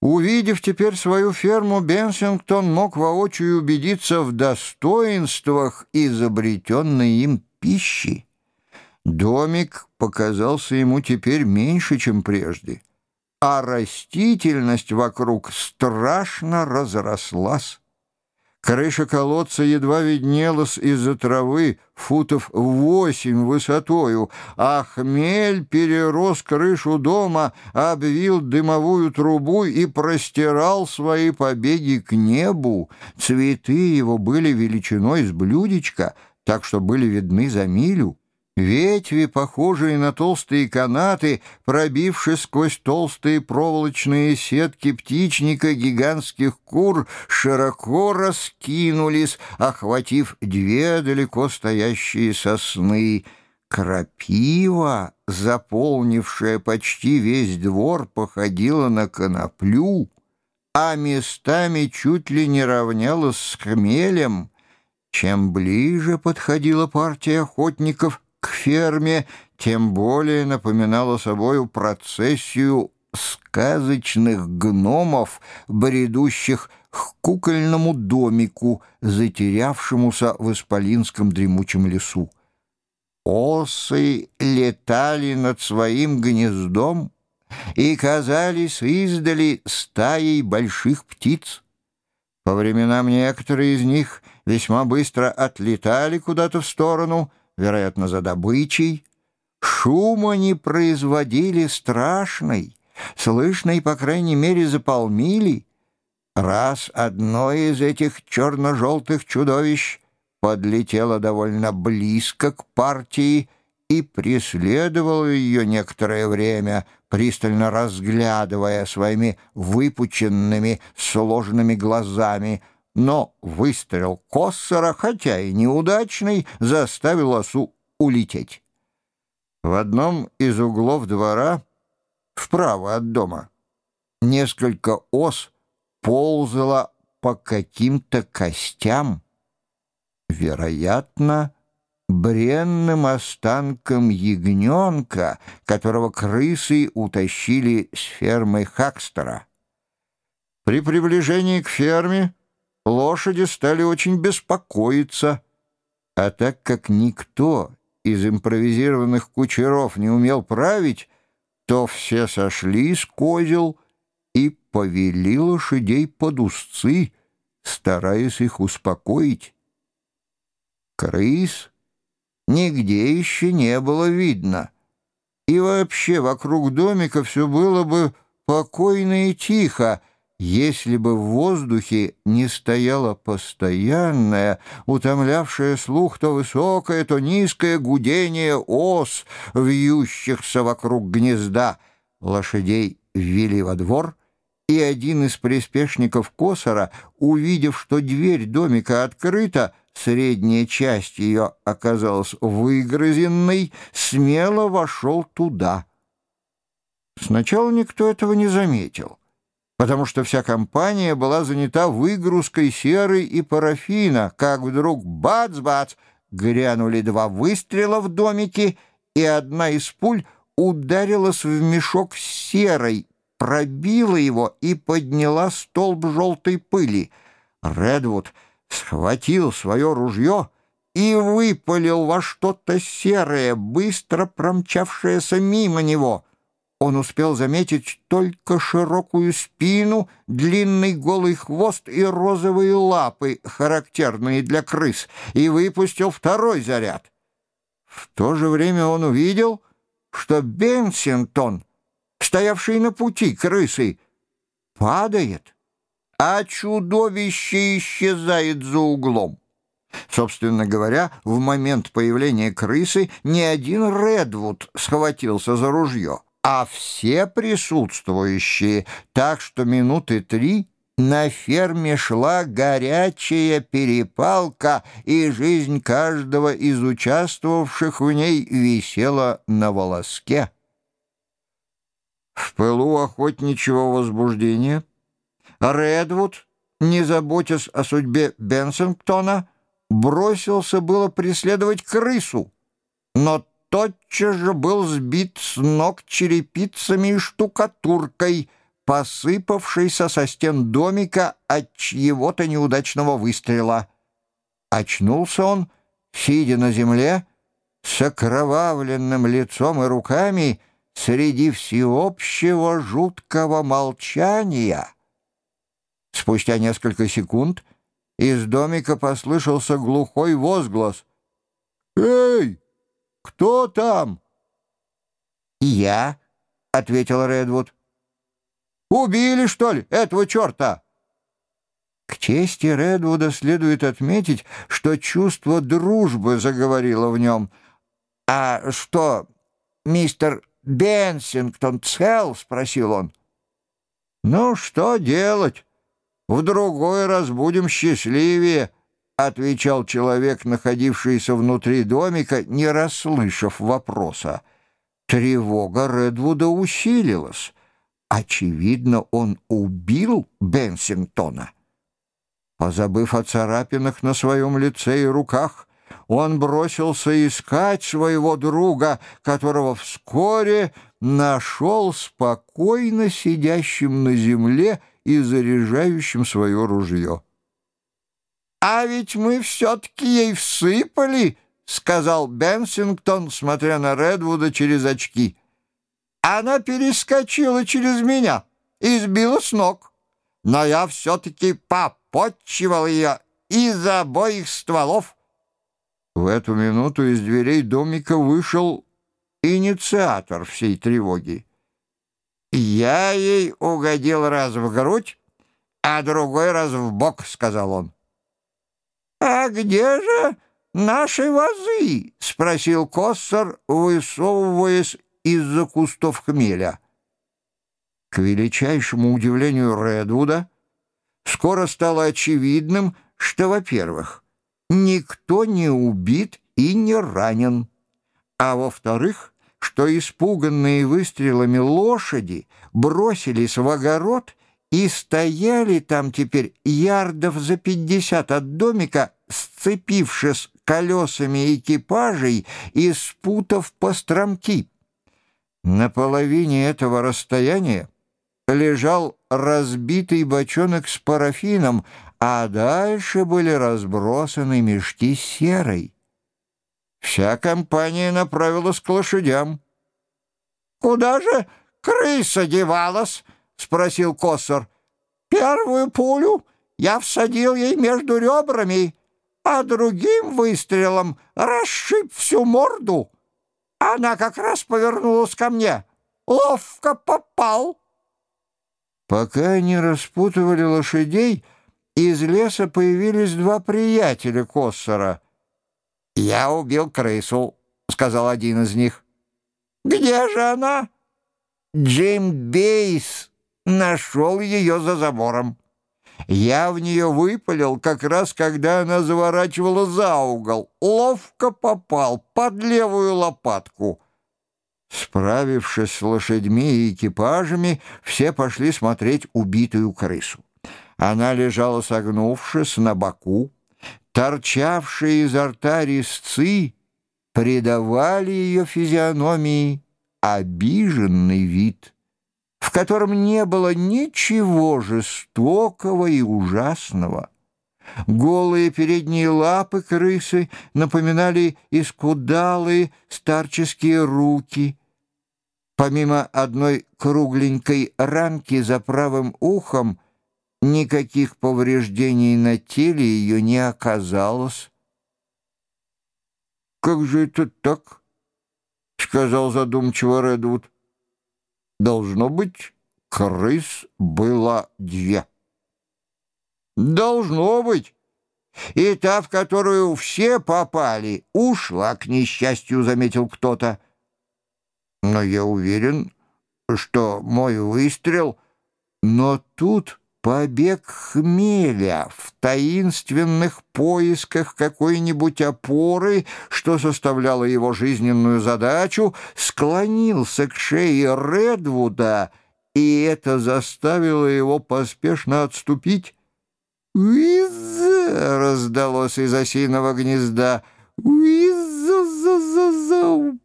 Увидев теперь свою ферму, Бенсингтон мог воочию убедиться в достоинствах изобретенной им пищи. Домик показался ему теперь меньше, чем прежде, а растительность вокруг страшно разрослась. Крыша колодца едва виднелась из-за травы футов восемь высотою, а хмель перерос крышу дома, обвил дымовую трубу и простирал свои побеги к небу. Цветы его были величиной с блюдечка, так что были видны за милю. Ветви, похожие на толстые канаты, пробившись сквозь толстые проволочные сетки птичника гигантских кур, широко раскинулись, охватив две далеко стоящие сосны. Крапива, заполнившая почти весь двор, походила на коноплю, а местами чуть ли не равнялась с хмелем. Чем ближе подходила партия охотников к ферме, тем более напоминала собою процессию сказочных гномов, бредущих к кукольному домику, затерявшемуся в исполинском дремучем лесу. Осы летали над своим гнездом и казались издали стаей больших птиц. По временам некоторые из них весьма быстро отлетали куда-то в сторону — вероятно, за добычей. Шум они производили страшный, слышный, по крайней мере, заполнили. Раз одно из этих черно-желтых чудовищ подлетело довольно близко к партии и преследовало ее некоторое время, пристально разглядывая своими выпученными сложными глазами — но выстрел Коссора, хотя и неудачный, заставил осу улететь. В одном из углов двора, вправо от дома, несколько ос ползало по каким-то костям, вероятно, бренным останкам ягненка, которого крысы утащили с фермы Хакстера. При приближении к ферме лошади стали очень беспокоиться, а так как никто из импровизированных кучеров не умел править, то все сошли с козел и повели лошадей под узцы, стараясь их успокоить. Крыс нигде еще не было видно, и вообще вокруг домика все было бы покойно и тихо, если бы в воздухе не стояло постоянное, утомлявшее слух то высокое, то низкое гудение ос, вьющихся вокруг гнезда, лошадей ввели во двор, и один из приспешников Косора, увидев, что дверь домика открыта, средняя часть ее оказалась выгрызенной, смело вошел туда. Сначала никто этого не заметил потому что вся компания была занята выгрузкой серы и парафина, как вдруг бац-бац грянули два выстрела в домике, и одна из пуль ударилась в мешок с серой, пробила его и подняла столб желтой пыли. Редвуд схватил свое ружье и выпалил во что-то серое, быстро промчавшееся мимо него — он успел заметить только широкую спину, длинный голый хвост и розовые лапы, характерные для крыс, и выпустил второй заряд. В то же время он увидел, что Бенсингтон, стоявший на пути крысы, падает, а чудовище исчезает за углом. Собственно говоря, в момент появления крысы ни один Редвуд схватился за ружье а все присутствующие, так что минуты три на ферме шла горячая перепалка, и жизнь каждого из участвовавших в ней висела на волоске. В пылу охотничьего возбуждения Редвуд, не заботясь о судьбе Бенсингтона, бросился было преследовать крысу, но тотчас же был сбит с ног черепицами и штукатуркой, посыпавшейся со стен домика от чьего-то неудачного выстрела. Очнулся он, сидя на земле, с окровавленным лицом и руками среди всеобщего жуткого молчания. Спустя несколько секунд из домика послышался глухой возглас. «Эй, кто там?» «Я», — ответил Редвуд. «Убили, что ли, этого черта?» К чести Редвуда следует отметить, что чувство дружбы заговорило в нем. «А что, мистер Бенсингтон цел?» — спросил он. «Ну, что делать? В другой раз будем счастливее», — отвечал человек, находившийся внутри домика, не расслышав вопроса. Тревога Редвуда усилилась. Очевидно, он убил Бенсингтона. Позабыв о царапинах на своем лице и руках, он бросился искать своего друга, которого вскоре нашел спокойно сидящим на земле и заряжающим свое ружье. «А ведь мы все-таки ей всыпали», — сказал Бенсингтон, смотря на Редвуда через очки. «Она перескочила через меня и сбила с ног, но я все-таки попотчевал ее из обоих стволов». В эту минуту из дверей домика вышел инициатор всей тревоги. «Я ей угодил раз в грудь, а другой раз в бок», — сказал он. «А где же наши вазы?» — спросил Коссор, высовываясь из-за кустов хмеля. К величайшему удивлению Редвуда скоро стало очевидным, что, во-первых, никто не убит и не ранен. А во-вторых, что испуганные выстрелами лошади бросились в огород и стояли там теперь ярдов за пятьдесят от домика, сцепившись колесами экипажей и спутав постромки. На половине этого расстояния лежал разбитый бочонок с парафином, а дальше были разбросаны мешки серой. Вся компания направилась к лошадям. «Куда же крыса девалась?» — спросил Коссор. «Первую пулю я всадил ей между ребрами, а другим выстрелом расшиб всю морду. Она как раз повернулась ко мне. Ловко попал». Пока они распутывали лошадей, из леса появились два приятеля Коссора. «Я убил крысу», — сказал один из них. «Где же она?» «Джим Бейс нашел ее за забором. Я в нее выпалил как раз, когда она заворачивала за угол. Ловко попал под левую лопатку». Справившись с лошадьми и экипажами, все пошли смотреть убитую крысу. Она лежала согнувшись на боку. Торчавшие изо рта резцы придавали ее физиономии обиженный вид, в котором не было ничего жестокого и ужасного. Голые передние лапы крысы напоминали искудалые старческие руки — Помимо одной кругленькой ранки за правым ухом, никаких повреждений на теле ее не оказалось. «Как же это так?» — сказал задумчиво Редвуд. «Должно быть, крыс было две». «Должно быть. И та, в которую все попали, ушла, к несчастью», — заметил кто-то но я уверен, что мой выстрел... Но тут побег хмеля в таинственных поисках какой-нибудь опоры, что составляло его жизненную задачу, склонился к шее Редвуда, и это заставило его поспешно отступить. «Уиз!» — раздалось из осиного гнезда. «Уиз-за-за-за!»